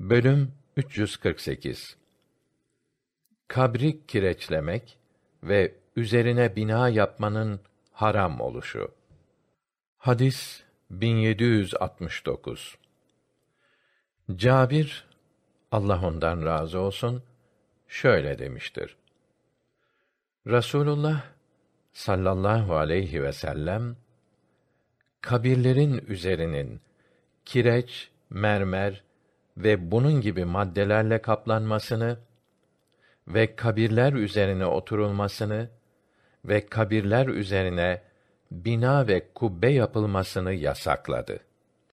Bölüm 348 Kabri kireçlemek ve üzerine bina yapmanın haram oluşu. Hadis 1769 Cabir Allah ondan razı olsun şöyle demiştir. Rasulullah sallallahu aleyhi ve sellem kabirlerin üzerinin kireç, mermer ve bunun gibi maddelerle kaplanmasını ve kabirler üzerine oturulmasını ve kabirler üzerine bina ve kubbe yapılmasını yasakladı.